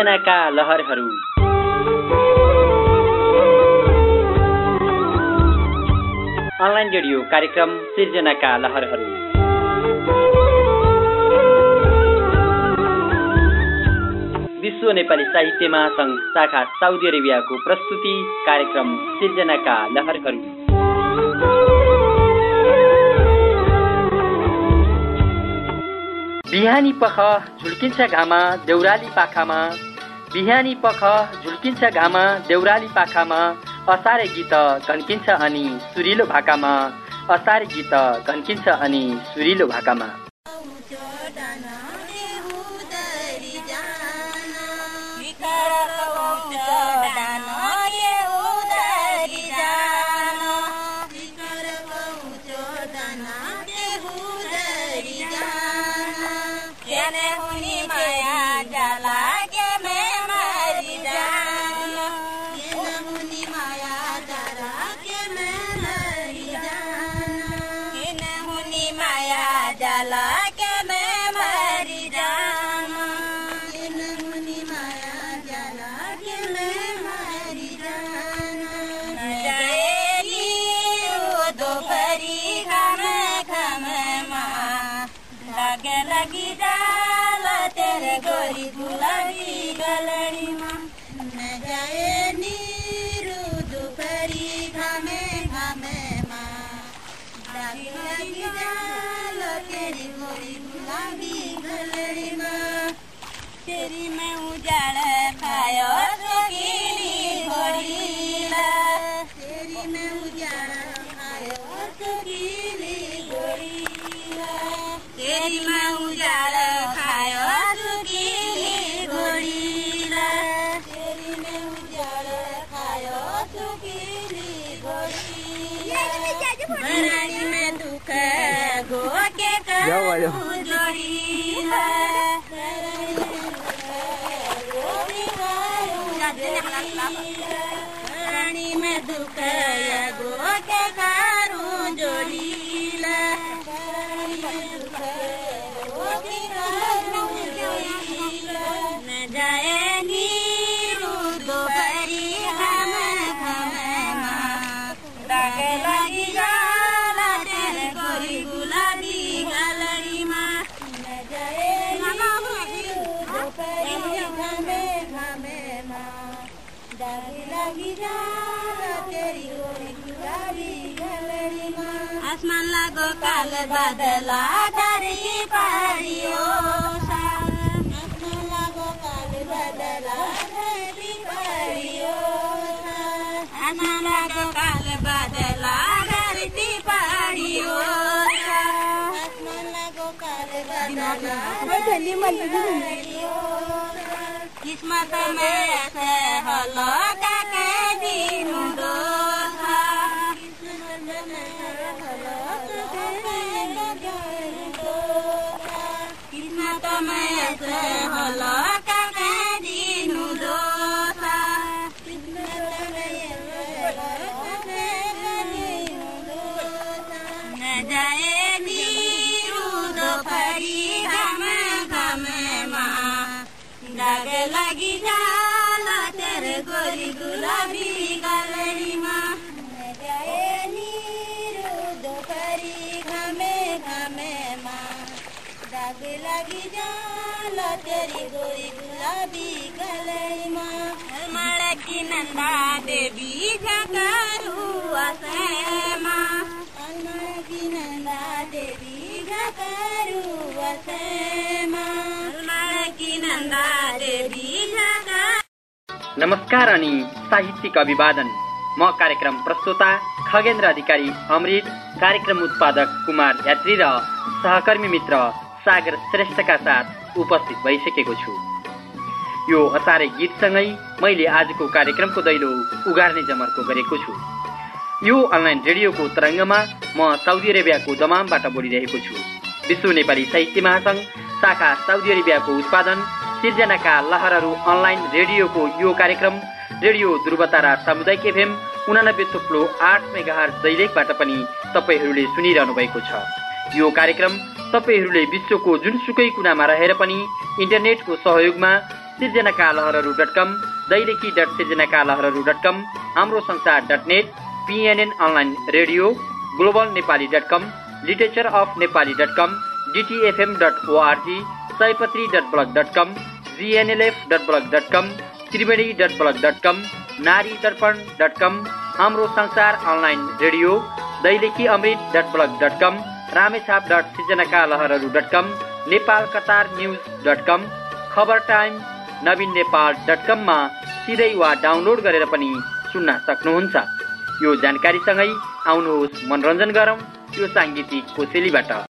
सिर्जनाका लहरहरू। Online radio कार्यक्रम सिर्जनाका लहरहरू। विश्व नेपाली साहित्य महासङ्घ शाखा साउदी अरेबियाको प्रस्तुति कार्यक्रम सिर्जनाका लहरहरू। बिहानी पख झुल्किन्छ घामा देउराली पाखामा। बिहानी पख झुल्किन्छ घामा देउराली पाखामा असारे गीत घन्किन्छ अनि सुरिलो भाकामा असारे गीत घन्किन्छ अनि सुरिलो भाकामा। तेरी के करू जोड़ीला रानी में दुख गो के कारू जोड़ीला आसमान लागो काल बादला धरी पारियो आसमान लागो काल बादला धरी पारियो आसमान लागो काल बादला धरती पारियो आसमान लागो काल बादला किस्मत में से हलो काके दिनु दोहा नंदा देवी नंदा देवी नंदा देवी नमस्कार अनि साहित्यिक अभिवादन। म कार्यक्रम प्रस्तोता खगेन्द्र अधिकारी अमृत कार्यक्रम उत्पादक कुमार यात्री र सहकर्मी मित्र सागर श्रेष्ठका साथ उपस्थित भइसकेको छु। यो असारे गीतसँगै मैले आजको कार्यक्रमको दैलो उगार्ने जमर्को गरेको छु। यो अनलाइन रेडियोको तरङ्गमा म साउदी अरेबियाको दमामबाट बोलिरहेको छु। विश्व नेपाली साहित्य महासङ्घ शाखा साउदी अरेबियाको उत्पादन सिर्जनाका लहरहरू अनलाइन रेडियोको यो कार्यक्रम रेडियो ध्रुवतारा सामुदायिक एफएम उनानब्बे थुप्लो आठ मेगाहर दैलेखबाट पनि तपाईँहरूले सुनिरहनु भएको छ। यो कार्यक्रम तपाईँहरूले विश्वको जुनसुकै कुनामा रहेर पनि इन्टरनेटको सहयोगमा सिर्जनाका लहरहरू डट कम दैलेखी डट सिर्जनाका लहरहरू डट कम हाम्रो संसार dot net PNN online radio global Nepali dot com literature of Nepali dot com DTFM dot ORG सयपत्री dot blog dot com GNLF dot blog dot com Triveni dot blog dot com नारी Darpan dot com हाम्रो संसार online radio Dailekhi Amrit dot blog dot com Ramechhap dot सिर्जनाका लहरहरू dot com Nepal Qatar news dot com खबर time नवीन Nepal dot कममा सिधै वा download गरेर पनि सुन्न सक्नुहुन्छ। यो जानकारीसँगै आउनुहोस् मनोरञ्जन गरौँ यो साङ्गीतिक कोसेलीबाट।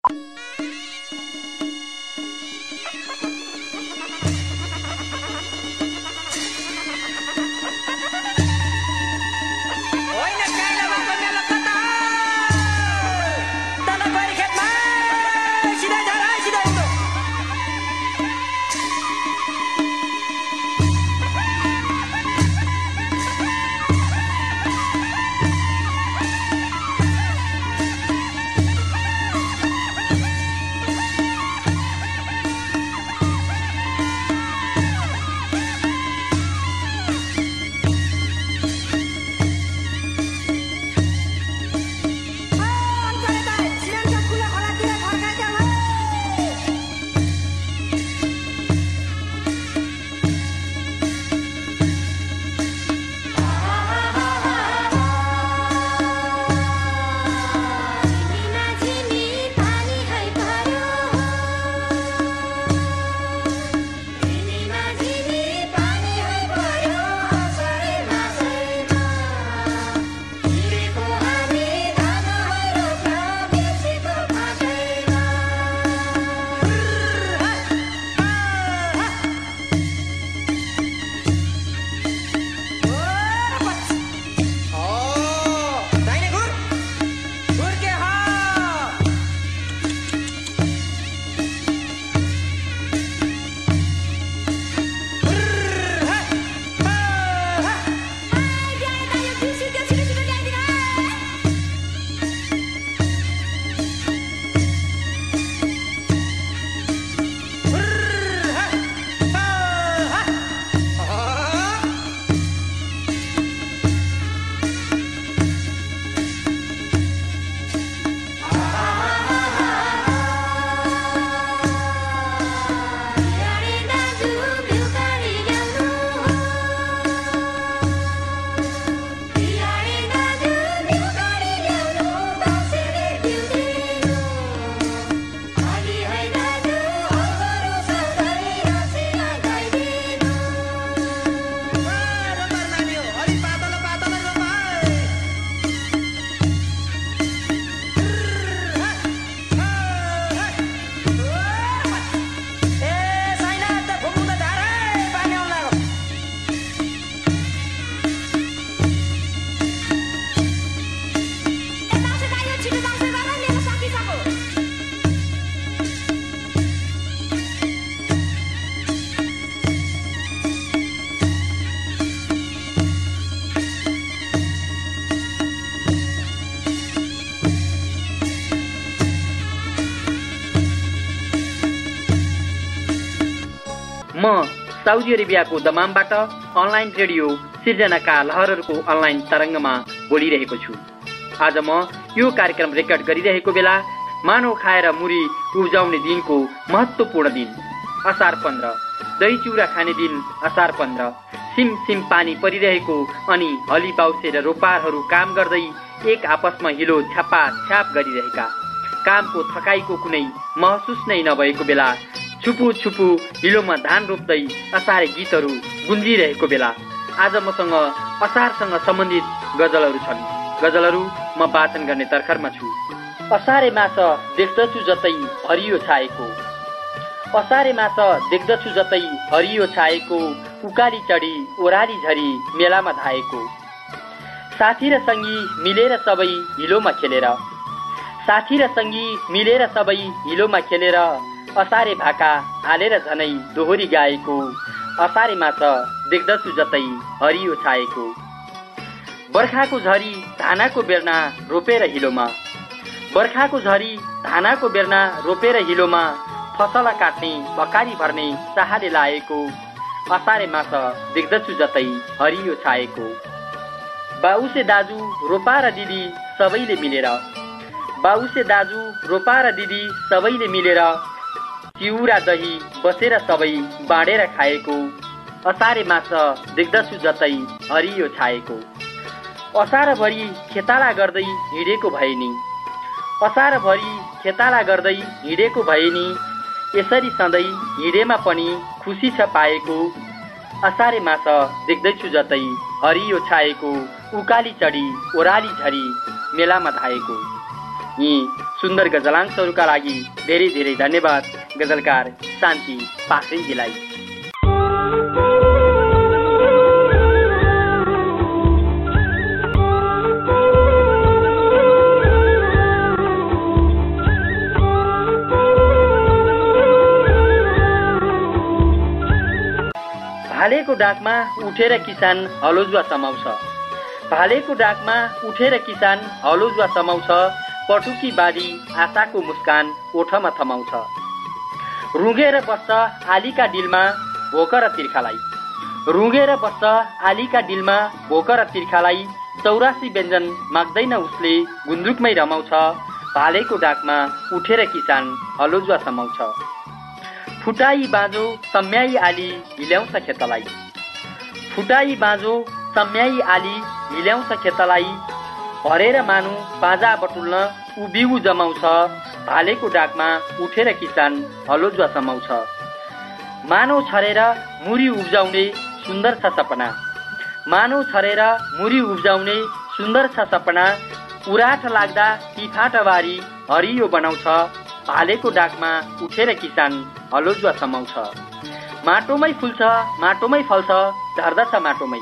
साउदी अरेबियाको दमामबाट अनलाइन रेडियो सिर्जनाका लहरहरूको अनलाइन तरङ्गमा बोलिरहेको छु। आज म यो कार्यक्रम रेकर्ड गरिरहेको बेला मानव खाएर मुरी उब्जाउने दिनको महत्त्वपूर्ण दिन असार पन्ध्र। दही चिउरा खाने दिन असार पन्ध्र। सिम सिम पानी परिरहेको अनि हली बाउसे र रोपारहरू काम गर्दै एक आपसमा हिलो छ्यापा छ्याप गरिरहेका। कामको थकाइको कुनै महसुस नै नभएको बेला छुपु छुपु हिलोमा धान रोप्दै असारे गीतहरू गुन्जिरहेको बेला आज मसँग असारसँग सम्बन्धित गजलहरू छन्। गजलहरू म वाचन गर्ने तर्खरमा छु। असारे मास देख्दछु जतै हरियो छाएको। असारे मास देख्दछु जतै हरियो छाएको उकाली चढी ओह्राली झरी मेलामा धाएको। साथी र सङ्गी मिलेर सबै हिलोमा खेलेर। साथी र सङ्गी मिलेर सबै हिलोमा खेलेर असारे भाका हालेर झनै दोहोरी गाएको। असारे माछ देख्दछु जतै हरियो छाएको। बर्खाको झरी धानाको बेर्ना रोपेर हिलोमा। बर्खाको झरी धानाको बेर्ना रोपेर हिलोमा फसल काट्ने बकारी भर्ने चाहले लाएको। असारे मास देख्दछु जतै हरियो छाएको। बाउसे दाजु रोपा र दिदी सबैले मिलेर। बाउसे दाजु रोपा र दिदी सबैले मिलेर चिउरा दही बसेर सबै बाँडेर खाएको असारे मास देख्दछु जतै हरियो छाएको। असारभरि खेताला गर्दै हिँडेको भए नि असारभरि खेताला गर्दै हिँडेको भए नि यसरी सधैँ हिँडेमा पनि खुसी छ पाएको। असारे मास देख्दैछु जतै हरियो छाएको उकाली चढी ओह्राली झरी मेलामा धाएको। यी सुन्दर गजलांशहरूका लागि धेरै धेरै धन्यवाद गजलकार शान्ति पाखरिनजीलाई। भालेको डाकमा उठेर किसान हलोजुवा समाउँछ। भालेको डाकमा उठेर किसान हलोजुवा समाउँछ। पटुकी बारी आशाको मुस्कान ओठमा थमाउँछ। रुँगेर बस्छ आलीका डिलमा भोक र तिर्खालाई। रुँगेर बस्छ आलीका डिलमा भोक र तिर्खालाई चौरासी व्यञ्जन माग्दैन उसले गुन्द्रुकमै रमाउँछ भालेको डाकमा उठेर किसान हलोजुवा समाउँछ। फुटाई बाँझो सम्याई आली हिल्याउँछ खेतलाई। फुटाई बाँझो सम्याई आली हिल्याउँछ खेतलाई भरेर मानु बाजा बटुल्न उबिउ जमाउँछ भालेको डाकमा उठेर किसान हलोजुवा समाउँछ। मानव छरेर मुरी उब्जाउने सुन्दर छ सपना। मानव छरेर मुरी उब्जाउने सुन्दर छ सपना उराठ लाग्दा बारी हरियो बनाउँछ भालेको डाकमा उठेर किसान हलोजुवा समाउँछ। माटोमै फुल्छ माटोमै फल्छ झर्दछ माटोमै।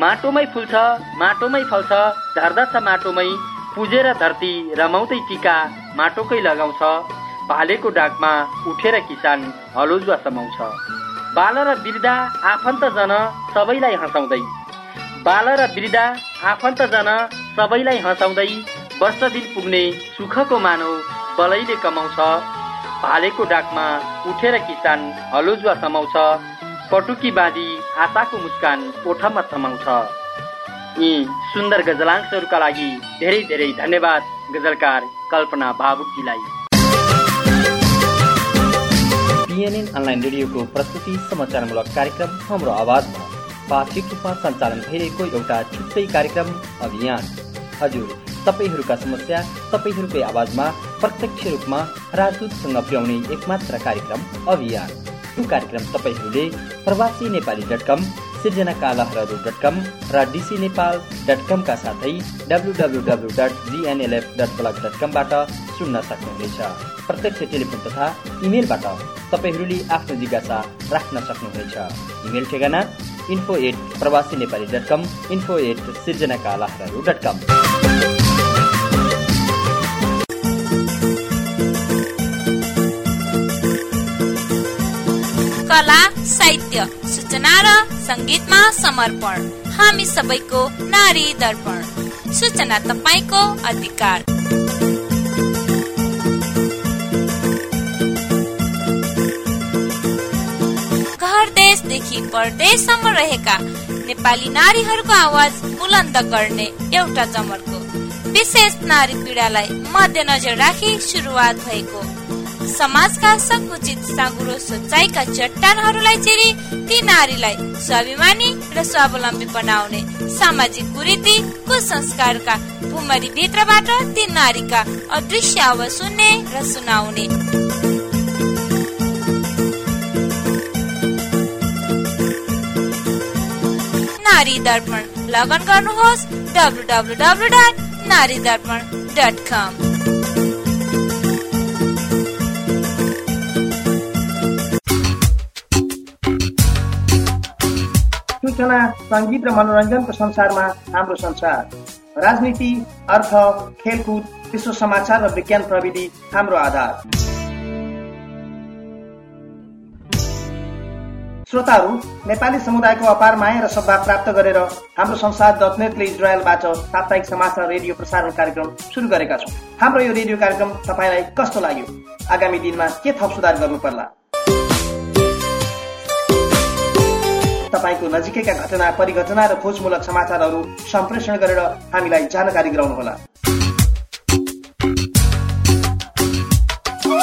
माटोमै फुल्छ माटोमै फल्छ झर्दछ माटोमै पुजेर धरती रमाउँदै टिका माटोकै लगाउँछ भालेको डाकमा उठेर किसान हलोजुवा समाउँछ। बाल र वृद्धा आफन्त जन सबैलाई हँसाउँदै। बाल र वृद्धा आफन्त जन सबैलाई हँसाउँदै वर्ष दिन पुग्ने सुखको मानव बलैले कमाउँछ। भालेको डाकमा उठेर किसान हलोजुवा समाउँछ। पटुकी बाँधी आशाको मुस्कान ओठमा थमाउँछ यी सुन्दर गजलांशहरूका लागि धेरै धेरै धन्यवाद गजलकार कल्पना भावुकजीलाई पिएनएन अनलाइन रेडियोको प्रस्तुति समाचारमूलक कार्यक्रम हाम्रो आवाजमा वार्षिक रूपमा सञ्चालन भइरहेको एउटा छुट्टै कार्यक्रम अभियान। हजुर तपाईँहरूका समस्या तपाईँहरूकै आवाजमा प्रत्यक्ष रूपमा राजदूतसँग पुर्याउने एकमात्र कार्यक्रम अभियान। यो कार्यक्रम तपाईँहरूले प्रवासी नेपाली डट कम सिर्जनाका लहरहरू डट कम र डिसी नेपाल डट कमका साथै W W W dot GNLF dot blog dot कमबाट सुन्न सक्नुहुनेछ। प्रत्यक्ष टेलिफोन तथा इमेलबाट तपाईँहरूले आफ्नो जिज्ञासा राख्न सक्नुहुनेछ। इमेल ठेगाना इन्फो एट प्रवासी Nepali dot com info at सिर्जनाका लहरहरू डट कम कला साहित्य सूचना र सङ्गीतमा समर्पण। हामी सबैको नारी दर्पण। सूचना तपाईँको अधिकार। घर देशदेखि परदेशसम्म रहेका नेपाली नारीहरूको आवाज बुलन्द गर्ने एउटा जमरको। विशेष नारी पीडालाई मध्यनजर राखी सुरुवात भएको। समाजका सङ्कुचित साँगुरो सोचाइका चट्टानहरूलाई चिरी ती नारीलाई स्वाभिमानी र स्वावलम्बी बनाउने सामाजिक कुरीति कुसंस्कारका भूमरी भित्रबाट ती नारीका अदृश्य आवाज सुन्ने र सुनाउने। नारी दर्पण लगन गर्नुहोस् डब्लु डब्लु नारी कम। सूचना सङ्गीत र मनोरञ्जनको संसारमा हाम्रो संसार। राजनीति अर्थ खेलकुद विश्व समाचार र विज्ञान प्रविधि हाम्रो आधार। श्रोताहरू नेपाली समुदायको अपार माया र सद्भाव प्राप्त गरेर हाम्रो संसार. नेटले इजरायलबाट साप्ताहिक समाचार रेडियो प्रसारण कार्यक्रम सुरु गरेका छौँ। हाम्रो यो रेडियो कार्यक्रम तपाईँलाई कस्तो लाग्यो? आगामी दिनमा के थप सुधार गर्नु पर्ला तपाईँको नजिकैका घटना परिघटना र खोजमूलक समाचारहरू सम्प्रेषण गरेर हामीलाई जानकारी गराउनुहोला।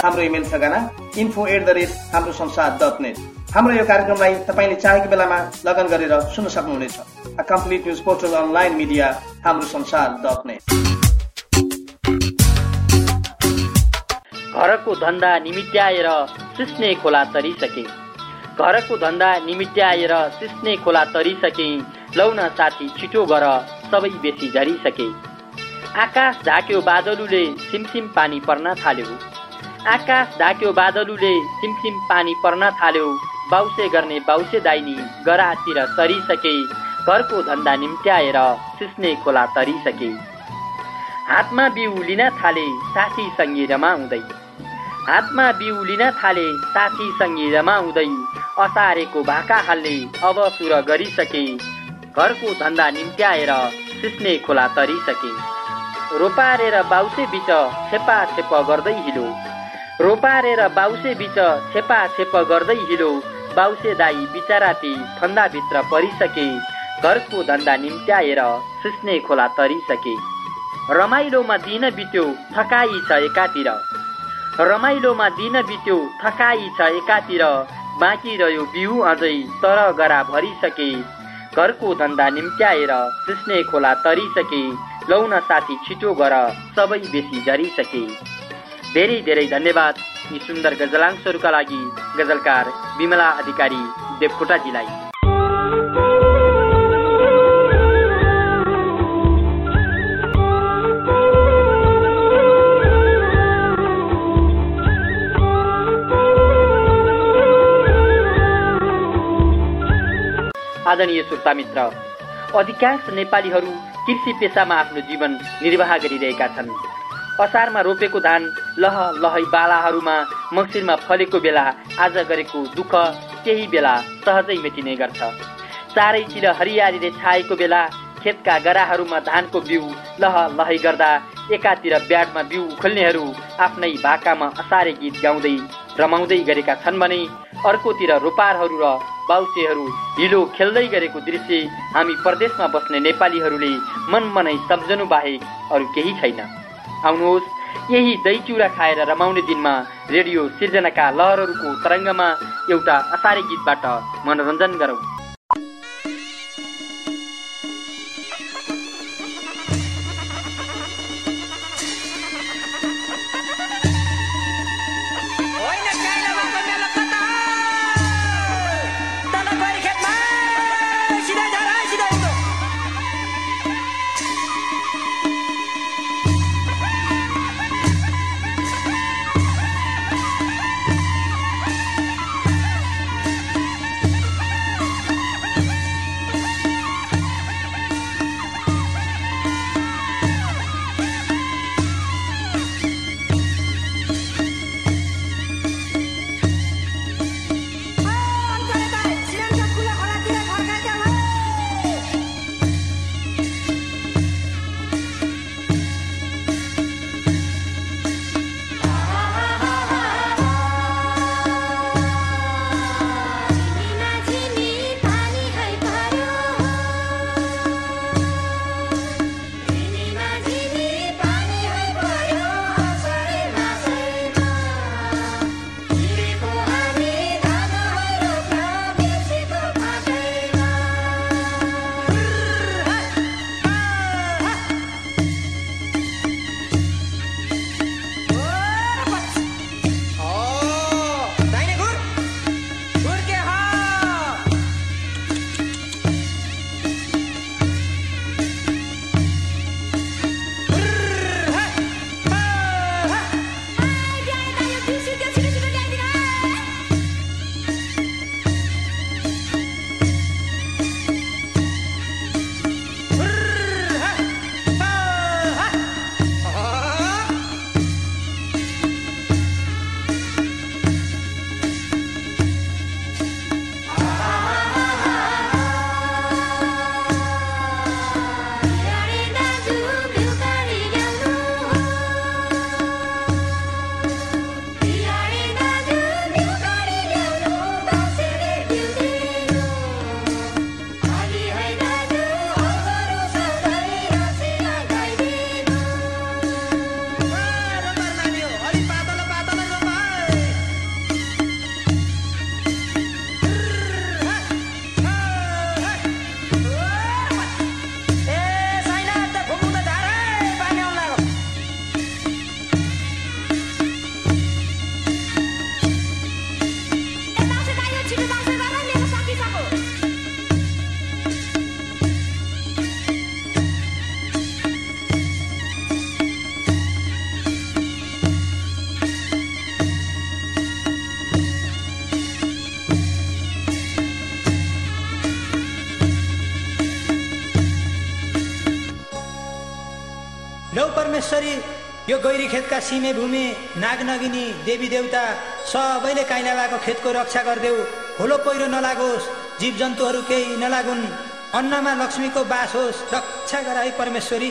हाम्रो इमेल ठेगाना इन्फो एट द रेट हाम्रो संसार डट नेट हाम्रो यो कार्यक्रमलाई तपाईँले चाहेको बेलामा लगन गरेर सुन्न सक्नुहुनेछ। Complete news portal online media हाम्रो संसार डट नेट घरको धन्दा निमित्याएर सिस्ने खोला तरिसके। घरको धन्दा निमित्याएर सिस्ने खोला तरिसके। लौन साथी छिटो गर सबै बेसी झरिसके। आकाश ढाक्यो बादलुले सिमसिम पानी पर्न थाल्यो। आकाश ढाक्यो बादलुले सिमसिम पानी पर्न थाल्यो। बाउसे गर्ने बाउसे दाइनी गरातिर तरिसके घरको धन्दा निम्त्याएर सिस्ने खोला तरिसके। हातमा बिउ लिन थाले साथी सङ्गी रमाउँदै। हातमा बिउ लिन थाले साथी सङ्गी रमाउँदै असारेको भाका हाल्ने अब सुर गरिसके। घरको धन्दा निम्त्याएर सिस्ने खोला तरिसके। रोपारेर बाउसे बिच छेपा छेप गर्दै हिलो। रोपारेर बाउसे बिच छेपा छेप गर्दै हिलो। बाउसे दाई बिचराती फन्दाभित्र परिसके। घरको धन्दा निम्त्याएर सिस्ने खोला तरिसके। रमाइलोमा दिन बित्यो थकाई छ एकातिर। रमाइलोमा दिन बित्यो थकाई छ एकातिर बाँकी रह्यो बिउ अझै तर गरा भरिसके। घरको धन्दा निम्त्याएर सिस्ने खोला तरिसके लौन साथी छिटो गर सबै बेसी झरिसके। धेरै धेरै धन्यवाद यी सुन्दर गजलांशहरूका लागि गजलकार विमला अधिकारी देवकोटाजीलाई। आदरणीय श्रोता मित्र अधिकांश नेपालीहरू कृषि पेसामा आफ्नो जीवन निर्वाह गरिरहेका छन्। असारमा रोपेको धान लह लहै बालाहरूमा मङ्सिरमा फलेको बेला आज गरेको दुःख त्यही बेला सहजै मेटिने गर्छ। चारैतिर हरियालीले छाएको बेला खेतका गराहरूमा धानको बिउ लह लहै गर्दा एकातिर ब्याडमा बिउ खोल्नेहरू आफ्नै भाकामा असारे गीत गाउँदै रमाउँदै गरेका छन् भने अर्कोतिर रोपारहरू र बाउसेहरू हिलो खेल्दै गरेको दृश्य हामी प्रदेशमा बस्ने नेपालीहरूले मन मनै सम्झनु बाहेक अरू केही छैन। आउनुहोस् यही दही चिउरा खाएर रमाउने दिनमा रेडियो सिर्जनाका लहरहरूको तरङ्गमा एउटा असारे गीतबाट मनोरञ्जन गरौँ। सिमे भूमि नागनगिनी देवी देवता सबैले काइला भएको खेतको रक्षा गरिदेऊ। होलो पहिरो नलागोस् जीव जन्तुहरू केही नलागुन्। अन्नमा लक्ष्मीको बास होस् रक्षा गराई परमेश्वरी।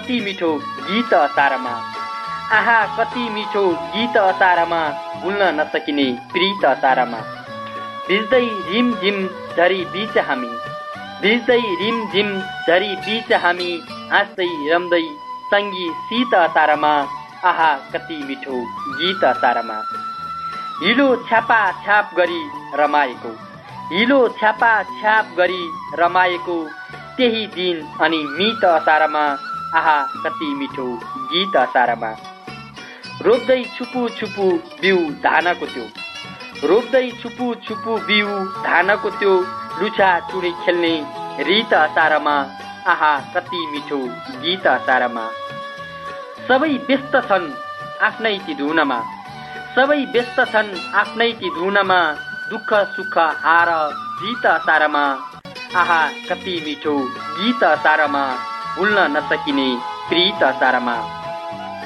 कति मिठो गीत असारमा? आहा कति मिठो गीत असारमा? भुल्न नसकिने प्रीत असारमा। भिज्दै रिम झिम झरी बिच हामी। भिज्दै रिम झिम झरी बिच हामी। हाँस्दै रम्दै सङ्गी शीत असारमा। आहा कति मिठो गीत असारमा। हिलो छ्यापा छ्याप गरी रमाएको। हिलो छ्यापा छ्याप गरी रमाएको। त्यही दिन अनि मित असारमा। आहा कति मिठो गीत असारमा रोप्दै छुपु छुपु बिउ धानको त्यो रोप्दै छुपु छुपु बिउ धानको त्यो लुछा चुडी खेल्ने रित असारमा आहा कति मिठो गीत असारमा सबै व्यस्त छन् आफ्नै ती धुनमा सबै व्यस्त छन् आफ्नै ती धुनमा दुःख सुख हार जित असारमा आहा कति मिठो गीत असारमा भुल्न नसकिने प्रीत असारामा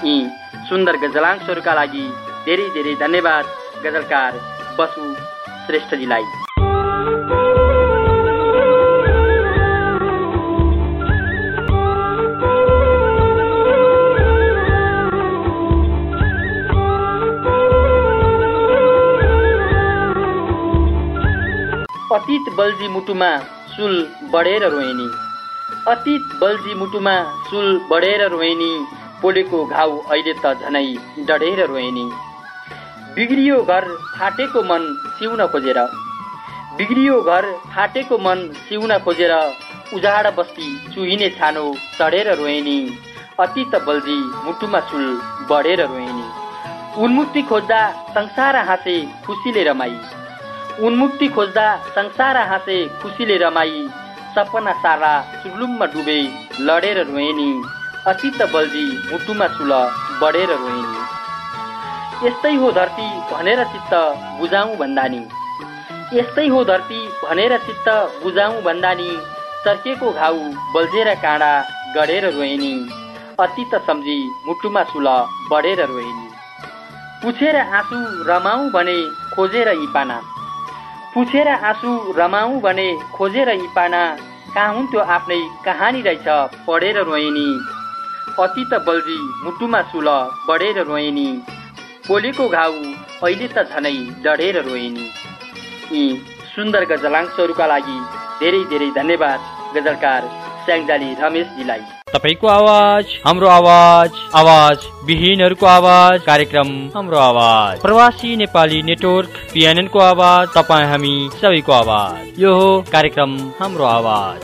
यी सुन्दर गजलांशहरूका लागि धेरै धेरै धन्यवाद गजलकार बसु श्रेष्ठजीलाई। अतीत बल्जी मुटुमा सुल बढेर रोहिनी अतीत बल्जी मुटुमा सुल बढेर रोहिनी पोलेको घाउ अहिले त झनै डढेर रोहिनी बिग्रियो घर फाटेको मन सिउन खोजेर बिग्रियो घर फाटेको मन सिउन खोजेर उजाड बस्ती चुहिने छानो चढेर रोहिनी अतीत बल्जी मुटुमा सुल बढेर रोहिनी उन्मुक्ति खोज्दा संसार हाँसे खुसीले रमाई उन्मुक्ति खोज्दा संसार हाँसे खुसीले रमाई सपना सारा चुर्लुममा डुबे लडेर रोएनी। अतीत बल्जी मुटुमा सुल बढेर रोएनी। यस्तै हो धरती भनेर चित्त बुझाउँ भन्दा नि यस्तै हो धरती भनेर चित्त बुझाउँ भन्दा नि चर्केको घाउ बल्झेर काँडा गढेर रोएनी। अतीत सम्झी मुटुमा सुल बढेर रोएनी। पुछेर आँसु रमाउँ भने खोजेर यी पुछेर आँसु रमाउँ भने खोजेर यी पाना कहाँ हुन्थ्यो आफ्नै कहानी रहेछ? पढेर रोइनी अति त बल्जी मुटुमा सुल बढेर रोइनी पोलेको घाउ अहिले त झनै डढेर रोइनी यी सुन्दर गजलांशहरूका लागि धेरै धेरै धन्यवाद गजलकार स्याङ्जाली रमेशजीलाई। तपाईँको आवाज हाम्रो आवाज आवाज विहीनहरूको आवाज कार्यक्रम हाम्रो आवाज। प्रवासी नेपाली नेटवर्क पिएनएन को आवाज तपाईँ हामी सबैको आवाज। यो हो कार्यक्रम हाम्रो आवाज।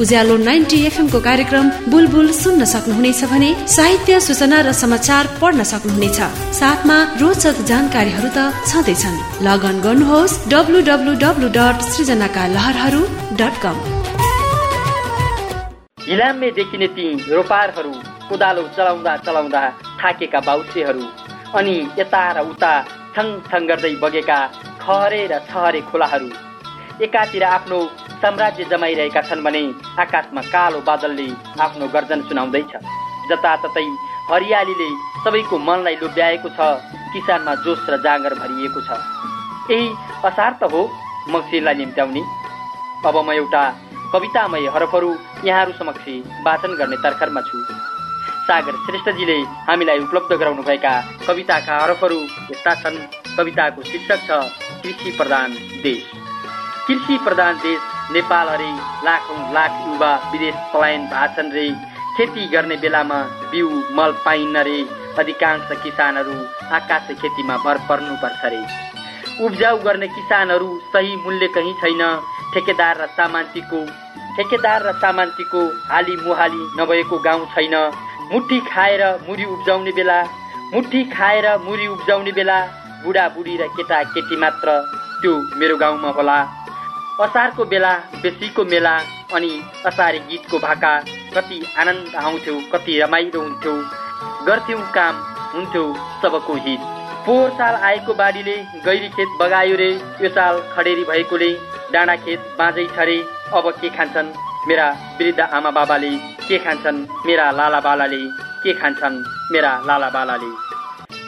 उज्यालो नाइन्टी एफएमको कार्यक्रम बुलबुल सुन्न सक्नुहुनेछ भने साहित्य सूचना र समाचार पढ्न सक्नुहुनेछ। साथमा रोचक जानकारीहरू त छँदैछन्। लगन गर्नुहोस् डब्लु डब्लु डब्लु डट सृजनाका लहरहरू डट कम। हिलामले देखिने ती रोपारहरू कोदालो चलाउँदा चलाउँदा थाकेका बाउसेहरू अनि यता र उता थङ थङ गर्दै बगेका खहरे र छहरे खोलाहरू एकातिर आफ्नो साम्राज्य जमाइरहेका छन् भने आकाशमा कालो बादलले आफ्नो गर्जन सुनाउँदैछ। जताततै हरियालीले सबैको मनलाई लोभ्याएको छ किसानमा जोस र जाँगर भरिएको छ। यही असार त हो मक्सिरलाई निम्त्याउने। अब म एउटा कवितामय हरफहरू यहाँहरू समक्ष वाचन गर्ने तर्खरमा छु। सागर श्रेष्ठजीले हामीलाई उपलब्ध गराउनुभएका कविताका हरफहरू यस्ता छन्। कविताको शीर्षक छ कृषि प्रधान देश। कृषि प्रधान देश नेपाल अरे लाखौँ लाख युवा विदेश पलायन भाषण रे। खेती गर्ने बेलामा बिउ मल पाइन्न रे। अधिकांश किसानहरू आकाश खेतीमा भर पर्नुपर्छ रे। उब्जाउ गर्ने किसानहरू सही मूल्य कहीँ छैन। ठेकेदार र सामान्तीको ठेकेदार र सामान्तीको हाली मुहाली नभएको गाउँ छैन। मुठी खाएर मुरी उब्जाउने बेला मुठी खाएर मुरी उब्जाउने बेला बुढाबुढी र केटा केटी मात्र त्यो मेरो गाउँमा होला। असारको बेला बेसीको मेला अनि असारे गीतको भाका कति आनन्द आउँथ्यो कति रमाइलो हुन्थ्यो। गर्थ्यौँ काम हुन्थ्यो सबको हित। पोहोर साल आएको बाढीले गैरी खेत बगायो रे यो साल खडेरी भएकोले डाँडा खेत बाँझै छ रे अब के खान्छन् मेरा वृद्ध आमा बाबाले के खान्छन् मेरा लाला बालाले के खान्छन् मेरा लाला बालाले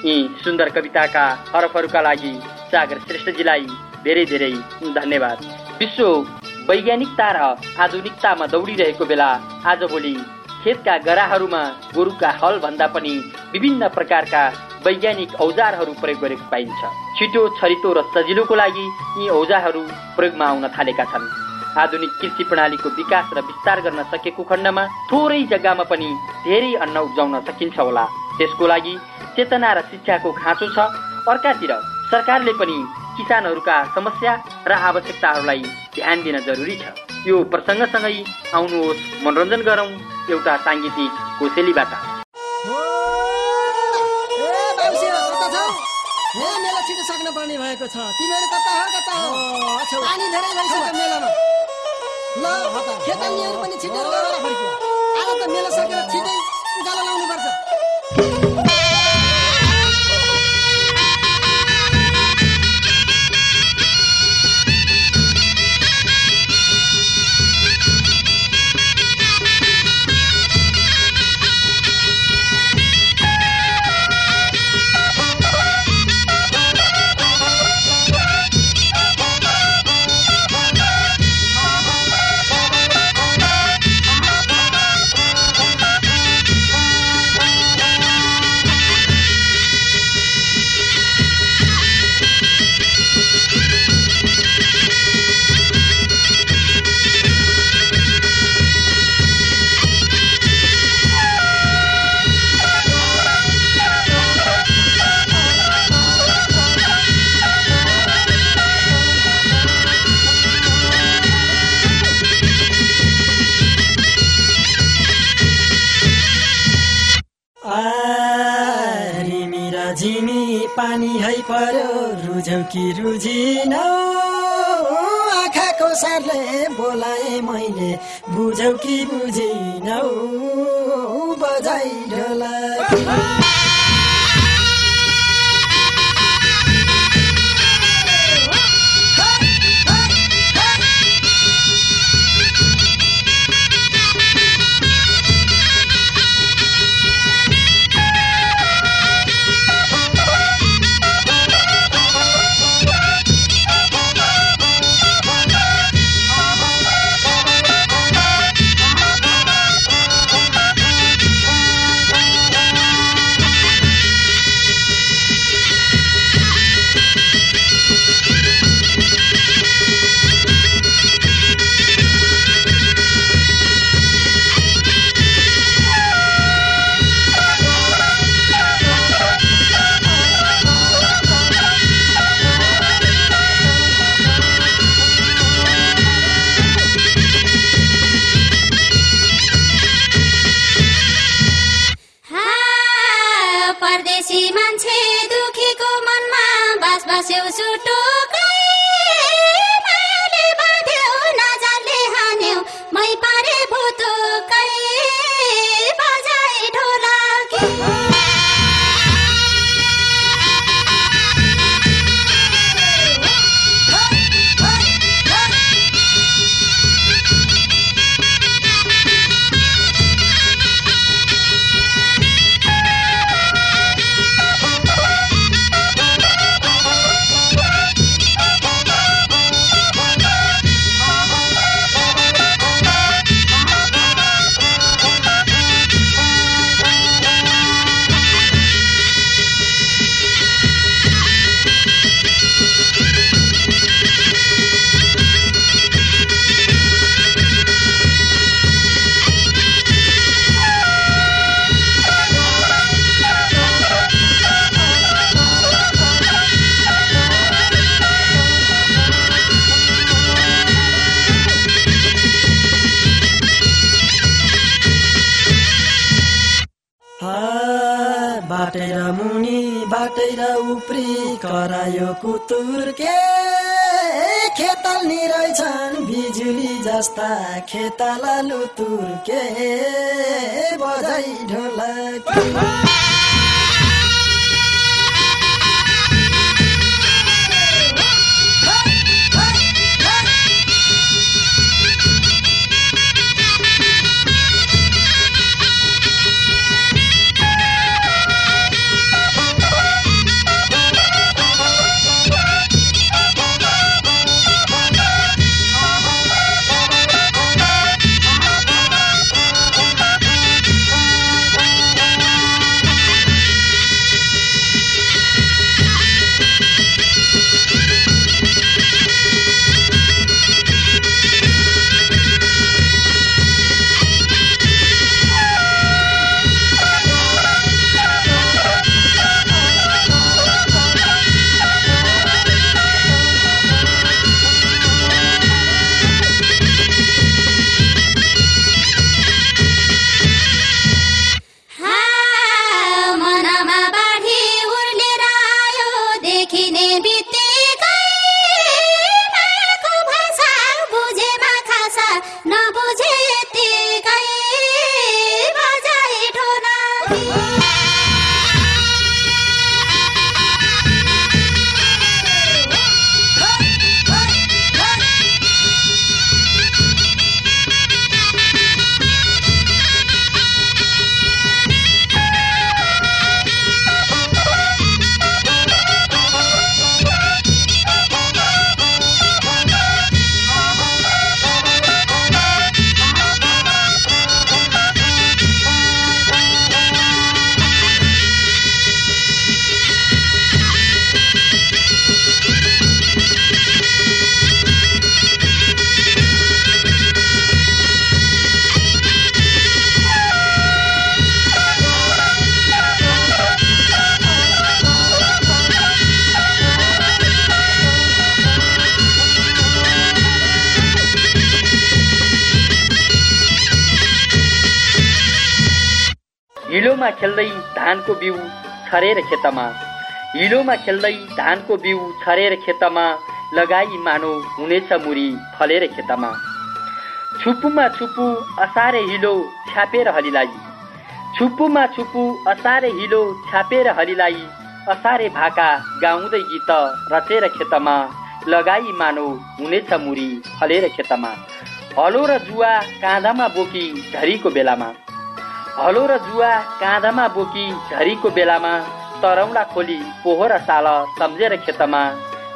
यी सुन्दर कविताका हरफहरूका लागि सागर श्रेष्ठजीलाई धेरै धेरै धन्यवाद। विश्व वैज्ञानिकता र आधुनिकतामा दौडिरहेको बेला आजभोलि खेतका गराहरूमा गोरुका हल भन्दा पनि विभिन्न प्रकारका वैज्ञानिक औजारहरू प्रयोग गरेको पाइन्छ। छिटो छरितो र सजिलोको लागि यी औजारहरू प्रयोगमा आउन थालेका छन्। आधुनिक कृषि प्रणालीको विकास र विस्तार गर्न सकेको खण्डमा थोरै जग्गामा पनि धेरै अन्न उब्जाउन सकिन्छ होला। त्यसको लागि चेतना र शिक्षाको खाँचो छ। अर्कातिर सरकारले पनि किसानहरूका समस्या र आवश्यकताहरूलाई ध्यान दिन जरुरी छ। यो प्रसङ्गसँगै आउनुहोस् मनोरञ्जन गरौँ एउटा साङ्गीतिक कोसेलीबाट। छिटो सक्न पर्ने भएको छ। तिमीहरू कता हो कता हो? पानी धेरै भइसक्यो मेलामा। ल खेतालीहरू पनि छिटो आज त मेला सकेर छिटै कि रुझिन आँखाको सारले बोलाए मैले बुझौ कि बुझिनौ बजाइ ढोला खेताला लुतुर के बजाई ढोला धानको बिउ छरेर खेतमा। हिलोमा खेल्दै धानको बिउ छरेर खेतमा लगाई मानो हुनेछ मुरी फलेर खेतमा। छुपुमा छुपु असारे हिलो छ्यापेर हलिलाई छुपुमा छुपु असारे हिलो छ्यापेर हलिलाई असारे भाका गाउँदै गीत रचेर खेतमा लगाई मानो हुनेछ मुरी फलेर खेतमा। हलो र जुवा काँधामा बोकी झरीको बेलामा। हलो र जुवा काँधामा बोकी झरीको बेलामा तरौला खोली पोहोर साल सम्झेर खेतमा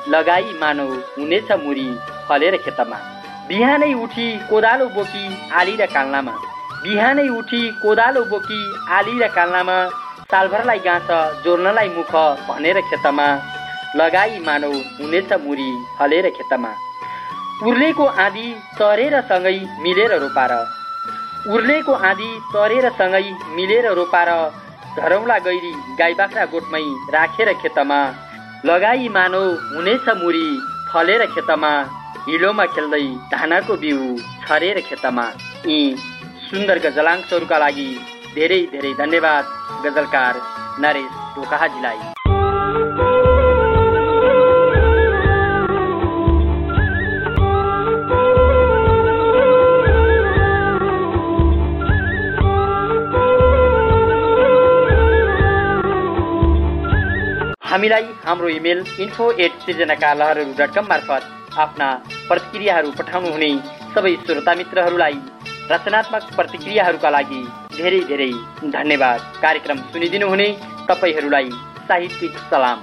लगाई मानो हुनेछ मुरी फलेर खेतमा। बिहानै उठी कोदालो बोकी आली र काल्नामा। बिहानै उठी कोदालो बोकी आली र काल्नामा। सालभरलाई गाँछ जोड्नलाई मुख भनेर खेतमा। लगाई मानौ हुनेछ मुरी फलेर खेतमा। उर्लेको आँधी तरेर सँगै मिलेर रोपार। उर्लेको आँधी तरेर सँगै मिलेर रोपार झरौला गैरी गाई बाख्रा गोठमै राखेर खेतमा। लगाई मानो हुनेछ मुरी फलेर खेतमा हिलोमा खेल्दै धानको बिउ छरेर खेतमा। यी सुन्दर गजलाङ्सहरूका लागि धेरै धेरै धन्यवाद गजलकार नरेश ढोकाहाजीलाई हामीलाई हाम्रो इमेल इन्फो एट सिर्जनाका लहरहरू डट कम मार्फत आफ्ना प्रतिक्रियाहरू पठाउनु हुने सबै श्रोता मित्रहरूलाई रचनात्मक प्रतिक्रियाहरूका लागि धेरै धेरै धन्यवाद। कार्यक्रम सुनिदिनु हुने तपाईँहरूलाई साहित्यिक सलाम।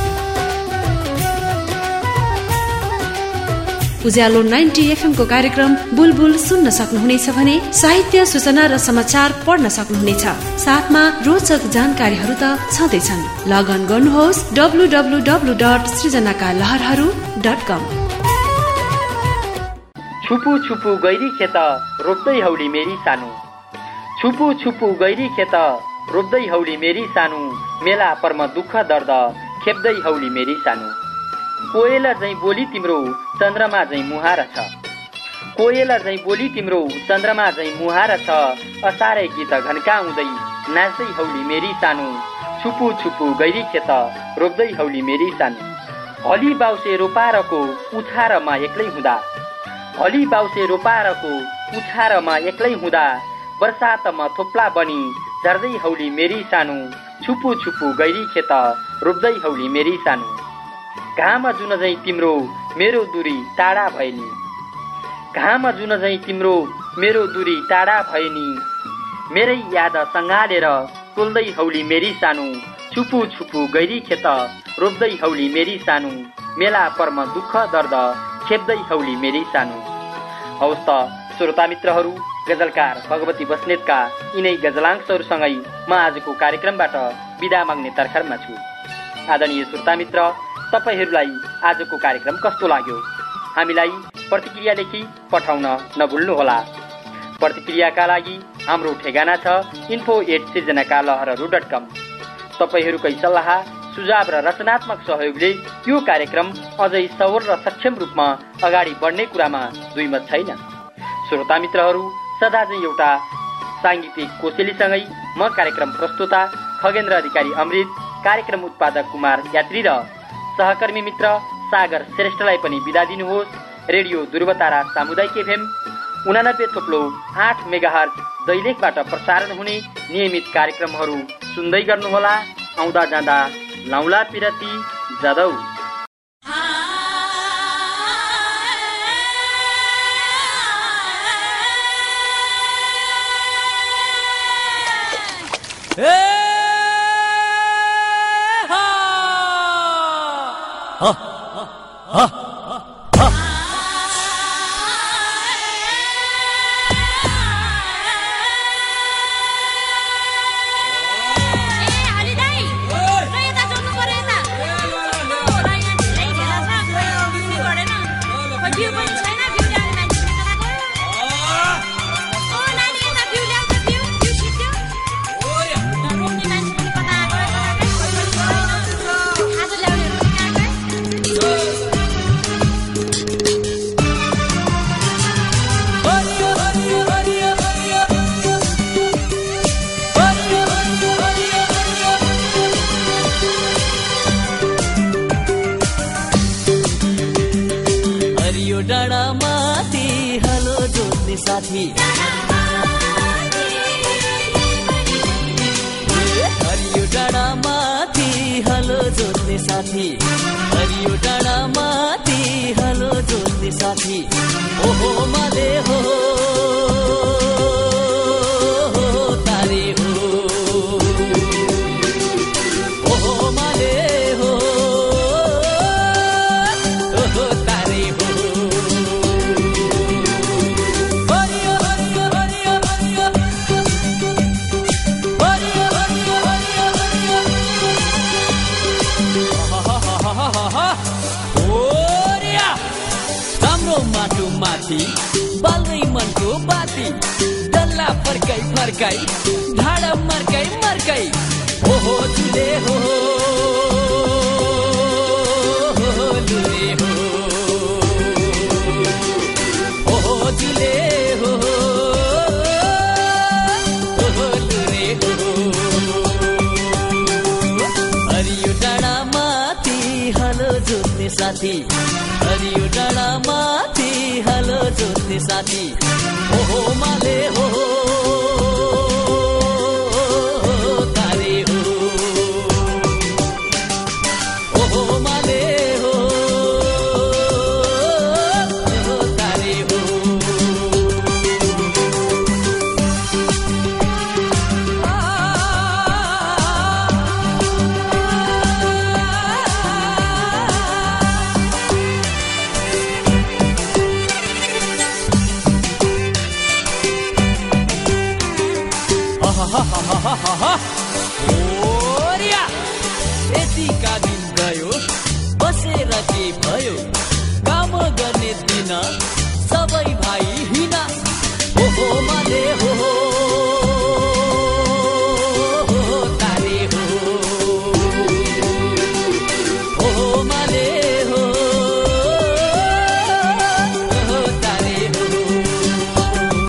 उज्यालो नाइन्टी एफएमको कार्यक्रम बुलबुल सुन्न सक्नुहुनेछ भने साहित्य सूचना र समाचार पढ्न सक्नुहुनेछ। साथमा रोचक जानकारीहरू त छँदैछन्। लगन गर्नुहोस् डब्लु डब्लु डब्लु डट सृजनाका लहरहरू डट कम। छुपु छुपु गैरी खेत रोप्दै हौली मेरी सानो। छुपु छुपु गैरी खेत रोप्दै हौली मेरी सानो। मेला पर्म दुःख दर्द खेप्दै हौली मेरी सानो। कोयला झै बोली तिम्रो चन्द्रमा झै मुहार छ। कोयला झै बोली तिम्रो चन्द्रमा झै मुहार छ। असारे गीत घन्काउँदै नाच्दै हौली मेरी सानो। छुपु छुपु गैरी खेत रोप्दै हौली मेरी सानो। हली बाउसे रोपारको उछारमा एक्लै हुँदा। हली बाउसे रोपारको उछारमा एक्लै हुँदा। बर्सातमा थोप्ला बनी झर्दै हौली मेरी सानो। छुपु छुपु गैरी खेत रोप्दै हौली मेरी सानो। घाम जुन झै तिम्रो मेरो दुरी टाढा भए नि। जुन झै तिम्रो मेरो दुरी टाढा भए नि। मेरै याद सङ्घालेर टोल्दै हौली मेरी सानो। छुपु छुपु गैरी खेत रोप्दै हौली मेरी सानो। मेला पर्म दुःख दर्द खेप्दै हौली मेरी सानो। हवस् त श्रोता मित्रहरू गजलकार भगवती बस्नेतका यिनै गजलाङ्सहरूसँगै म आजको कार्यक्रमबाट बिदा माग्ने तर्खरमा छु। आदरणीय श्रोता मित्र तपाईँहरूलाई आजको कार्यक्रम कस्तो लाग्यो? हामीलाई प्रतिक्रिया लेखी पठाउन नभुल्नुहोला। प्रतिक्रियाका लागि हाम्रो ठेगाना छ इन्फो एट सिर्जनाका लहरहरू डट कम तपाईँहरूकै सल्लाह सुझाव र रचनात्मक सहयोगले यो कार्यक्रम अझै सवल र सक्षम रूपमा अगाडि बढ्ने कुरामा दुईमत छैन। श्रोता मित्रहरू सदा चाहिँ एउटा साङ्गीतिक कोसेलीसँगै म कार्यक्रम प्रस्तुता खगेन्द्र अधिकारी अमृत कार्यक्रम उत्पादक कुमार यात्री र सहकर्मी मित्र सागर श्रेष्ठलाई पनि बिदा दिनुहोस्। रेडियो ध्रुवतारा सामुदायिक एफएम उनानब्बे थोप्लो आठ मेगाहर दैलेखबाट प्रसारण हुने नियमित कार्यक्रमहरू सुन्दै गर्नुहोला। आउँदा जाँदा लाउला पिरती जदौ Hey! 啊啊啊。sabe?